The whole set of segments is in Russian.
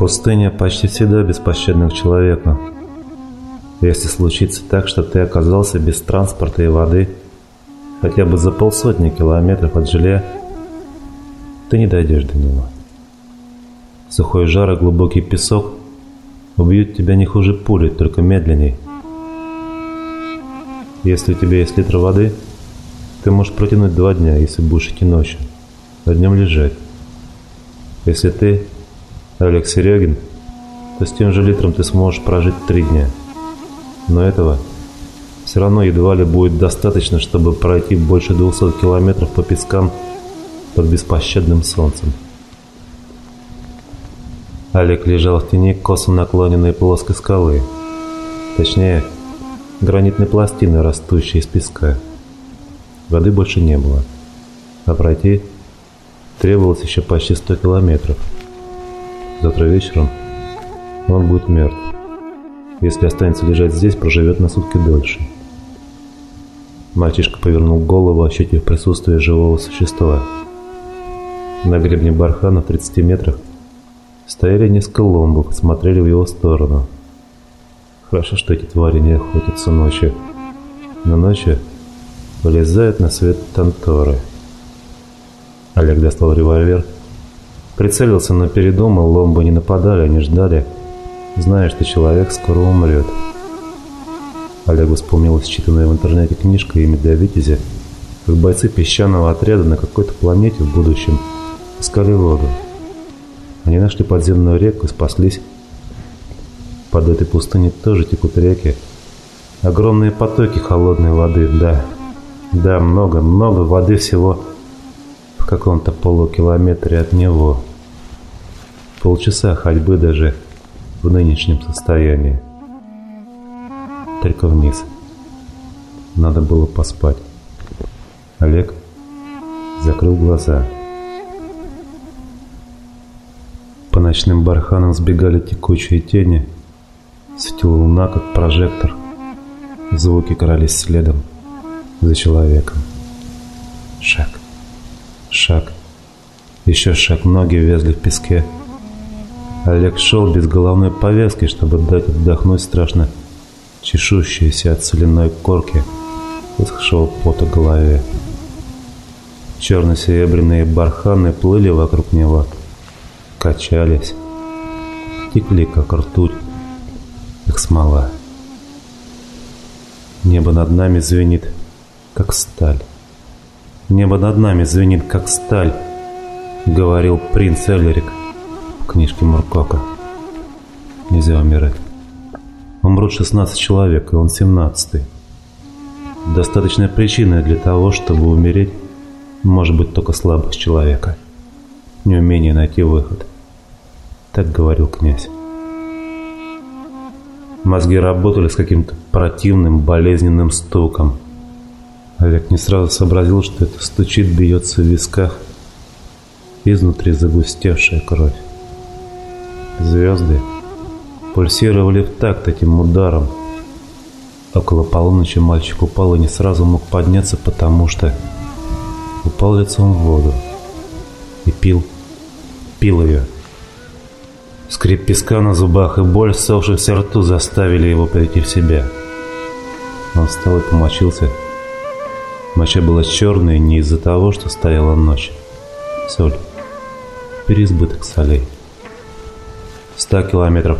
Пустыня почти всегда беспощадна к человеку. Если случится так, что ты оказался без транспорта и воды, хотя бы за полсотни километров от жилья, ты не дойдешь до него. Сухой жар и глубокий песок убьют тебя не хуже пули, только медленней. Если у тебя есть литр воды, ты можешь протянуть два дня, если будешь идти ночью, а днем лежать. Если ты Олег Серегин, то с тем же литром ты сможешь прожить три дня. Но этого все равно едва ли будет достаточно, чтобы пройти больше 200 километров по пескам под беспощадным солнцем. Олег лежал в тени косо наклоненной плоской скалы. Точнее, гранитной пластины, растущей из песка. Воды больше не было. А пройти требовалось еще почти 100 километров. Завтра вечером он будет мертв. Если останется лежать здесь, проживет на сутки дольше. Мальчишка повернул голову, ощутив присутствие живого существа. На гребне бархана в 30 метрах стояли несколько ломбов смотрели в его сторону. Хорошо, что эти твари не охотятся ночью. Но ночью вылезают на свет танторы. Олег достал револьвер, прицелился на передумал, ломбы не нападали, они ждали, зная, что человек скоро умрет. Олегу вспомнилась читанная в интернете книжка «Имя Витязя», как бойцы песчаного отряда на какой-то планете в будущем – искали воду. Они нашли подземную реку и спаслись. Под этой пустыней тоже текут реки. Огромные потоки холодной воды, да. Да, много, много воды всего в каком-то полукилометре от него. Полчаса ходьбы даже в нынешнем состоянии. Только вниз. Надо было поспать. Олег закрыл глаза. По ночным барханам сбегали текучие тени. Светила луна, как прожектор. Звуки крались следом за человеком. Шаг, шаг, еще шаг, ноги везли в песке. Олег шел без головной повязки, чтобы дать отдохнуть страшно чешущейся от соляной корки высохшего пота голове. Черно-серебряные барханы плыли вокруг него – качались, текли, как ртуть, как смола. Небо над нами звенит, как сталь. Небо над нами звенит, как сталь, говорил принц Эллерик в книжке Муркока. Нельзя умирать. Умрут 16 человек, и он 17 -й. Достаточная причина для того, чтобы умереть, может быть только слабость человека, неумение найти выход. Так говорил князь. Мозги работали с каким-то противным, болезненным стуком. Олег не сразу сообразил, что это стучит, бьется в висках, изнутри загустевшая кровь. Звезды пульсировали в такт этим ударом. Около полуночи мальчик упал и не сразу мог подняться, потому что упал лицом в воду и пил, пил ее. Скрип песка на зубах и боль в ссохшихся рту заставили его прийти в себя. Он встал и помочился. Моча была черная не из-за того, что стояла ночь. Соль. Переизбыток солей. Ста километров.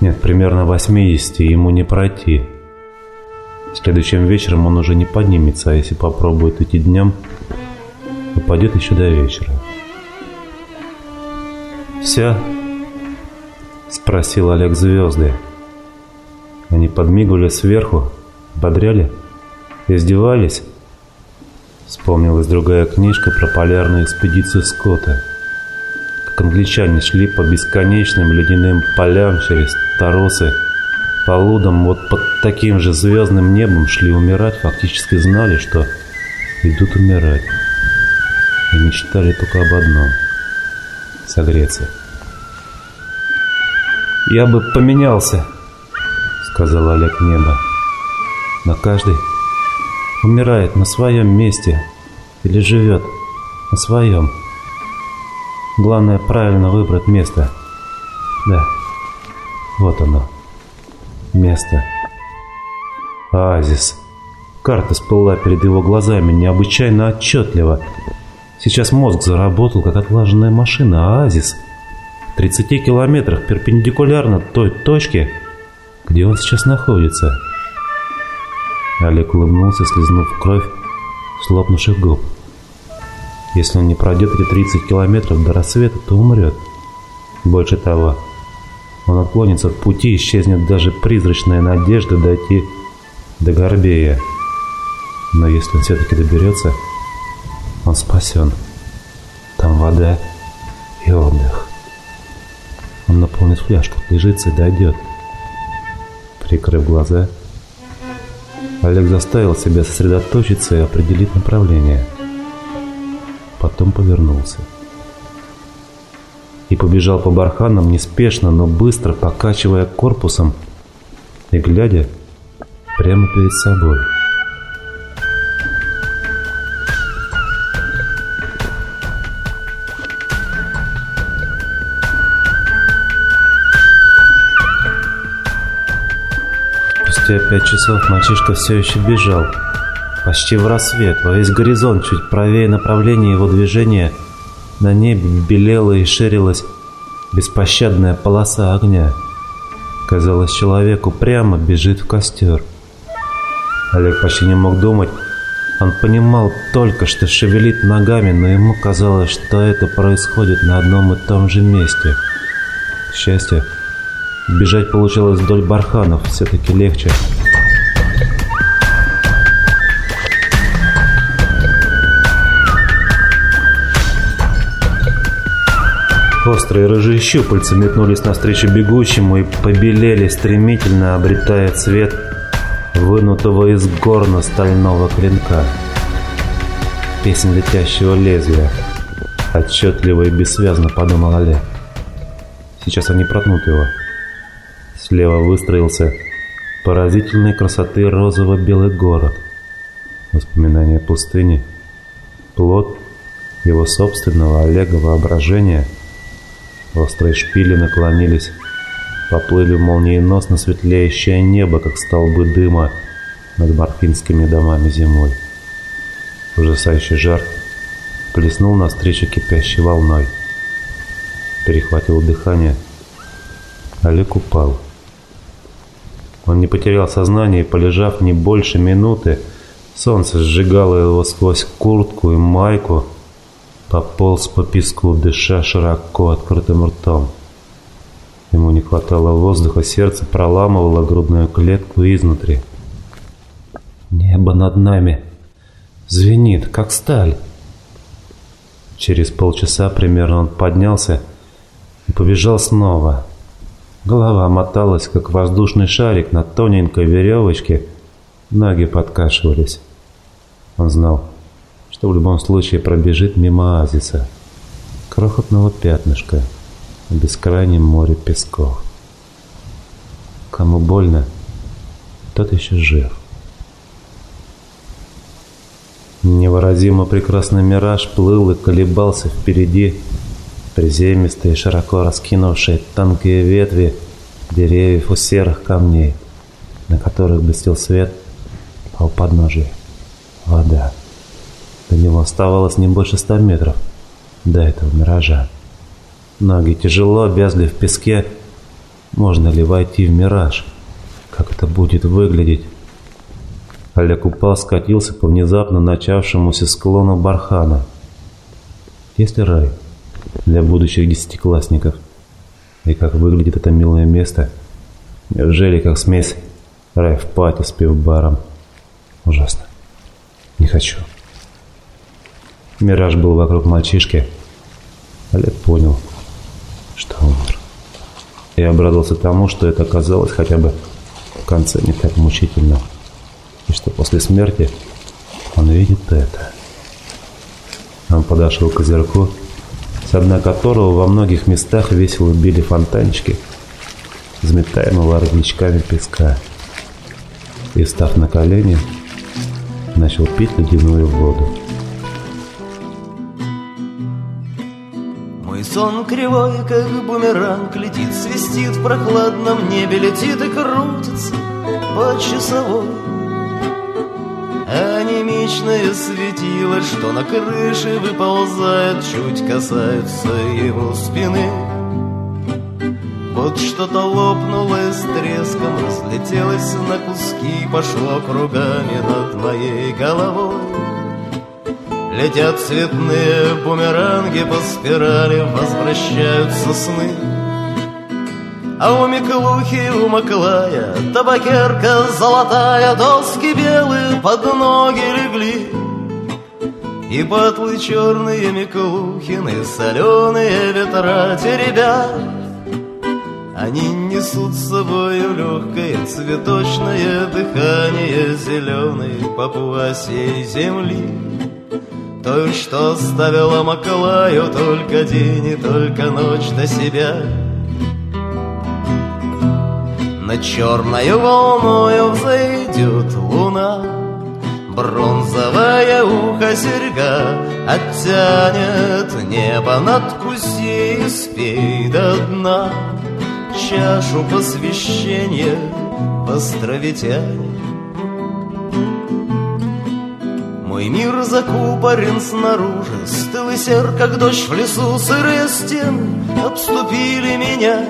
Нет, примерно 80 ему не пройти. Следующим вечером он уже не поднимется, а если попробует идти днем, упадет еще до вечера. Все Спросил Олег звезды. Они подмигивали сверху, бодряли, издевались. Вспомнилась другая книжка про полярную экспедицию Скотта. Англичане шли по бесконечным ледяным полям через Таросы, по лудам, вот под таким же звездным небом шли умирать, фактически знали, что идут умирать. И мечтали только об одном — согреться. «Я бы поменялся», — сказал Олег Небо. «Но каждый умирает на своем месте или живет на своем. Главное правильно выбрать место. Да, вот оно. Место. Оазис. Карта сплыла перед его глазами необычайно отчетливо. Сейчас мозг заработал, как отлаженная машина. Оазис. В 30 километрах перпендикулярно той точке, где он сейчас находится. Олег улыбнулся, слезнув кровь с лопнувших губ. Если он не пройдет эти 30 километров до рассвета, то умрет. Больше того, он отклонится от пути, исчезнет даже призрачная надежда дойти до Горбея. Но если он все-таки доберется, он спасен. Там вода и отдых. Он наполнит фляжку, лежится и дойдет. Прикрыв глаза, Олег заставил себя сосредоточиться и определить направление. Потом повернулся. И побежал по барханам неспешно, но быстро, покачивая корпусом и глядя прямо перед собой. Спустя пять часов мальчишка все еще бежал. Почти в рассвет, во весь горизонт, чуть правее направления его движения, на небе белела и ширилась беспощадная полоса огня. Казалось, человеку прямо бежит в костер. Олег почти не мог думать. Он понимал только, что шевелит ногами, но ему казалось, что это происходит на одном и том же месте. К счастью, Бежать получилось вдоль барханов, все-таки легче. Острые рыжие щупальца метнулись навстречу бегущему и побелели стремительно, обретая цвет вынутого из горна стального клинка. Песнь летящего лезвия. Отчетливо и бессвязно подумал Олег. Сейчас они протнут его. Слева выстроился поразительной красоты розово-белый город. Воспоминания пустыни, плод его собственного Олега воображения. Острые шпили наклонились, поплыли молниеносно светлеющее небо, как столбы дыма над морфинскими домами зимой. Ужасающий жар плеснул навстречу кипящей волной. Перехватил дыхание. Олег упал. Он не потерял сознание и, полежав не больше минуты, солнце сжигало его сквозь куртку и майку, пополз по песку, дыша широко открытым ртом. Ему не хватало воздуха, сердце проламывало грудную клетку изнутри. Небо над нами звенит, как сталь. Через полчаса примерно он поднялся и побежал снова. Голова моталась, как воздушный шарик на тоненькой веревочке. Ноги подкашивались. Он знал, что в любом случае пробежит мимо оазиса. Крохотного пятнышка в бескрайнем море песков. Кому больно, тот еще жив. Невыразимо прекрасный мираж плыл и колебался впереди, приземистые, широко раскинувшие тонкие ветви деревьев у серых камней, на которых блестел свет, а у подножия вода. До него оставалось не больше ста метров, до этого миража. Ноги тяжело вязли в песке. Можно ли войти в мираж? Как это будет выглядеть? Олег упал, скатился по внезапно начавшемуся склону бархана. Есть ли рай? для будущих десятиклассников. И как выглядит это милое место. Неужели как смесь райв-пати с пивбаром? Ужасно. Не хочу. Мираж был вокруг мальчишки. Олег понял, что умер. И обрадовался тому, что это оказалось хотя бы в конце не так мучительно. И что после смерти он видит это. Он подошел к озерку с дна которого во многих местах весело били фонтанчики, взметаемого воротничками песка. И, став на колени, начал пить ледяную воду. Сон кривой, как бумеранг, летит, свистит в прохладном небе, летит и крутится по часовой. Анемичное светило, что на крыше выползает, чуть касается его спины. Вот что-то лопнуло с треском, разлетелось на куски, пошло кругами над моей головой. Летят цветные бумеранги по спирали, возвращаются сны. А у Миклухи, у Маклая Табакерка золотая Доски белые под ноги легли. И батлы черные Миклухины Соленые ветра теребят. Они несут с собою легкое Цветочное дыхание Зеленой папуасей земли той, что оставила Маклаю Только день и только ночь до себя. На черною волною взойдет луна Бронзовая ухо серьга Оттянет небо надкуси и спей до дна. Чашу посвящения островитяне Мой мир закупорен снаружи Стыл и сер, как дождь в лесу Сырые стены обступили меня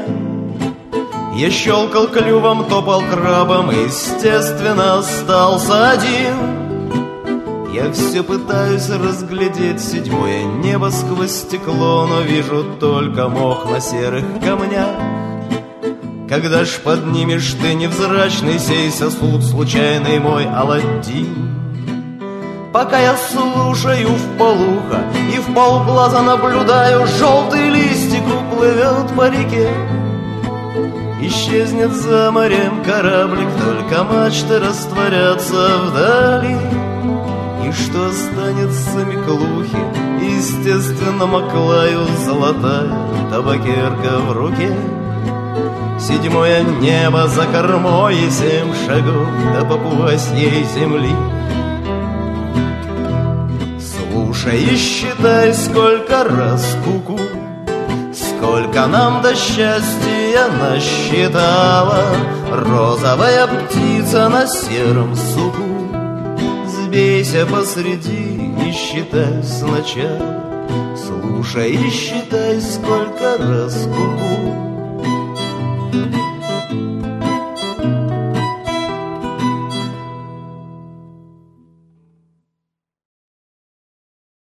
я щелкал клювом, топал крабом, естественно, остался один. Я все пытаюсь разглядеть седьмое небо сквозь стекло, но вижу только мох на серых камнях. Когда ж поднимешь ты невзрачный сей сосуд, случайный мой Аладдин? Пока я слушаю в полуха и в полглаза наблюдаю, желтый листик уплывет по реке. Исчезнет за морем кораблик, только мачты растворятся вдали. И что останется Миклухи, естественно, Маклаю золотая табакерка в руке. Седьмое небо за кормой и семь шагов до папуасьей земли. Слушай и считай, сколько раз куку -ку Сколько нам до счастья насчитала Розовая птица на сером суку Сбейся посреди и считай сначала Слушай и считай, сколько раз куку -ку.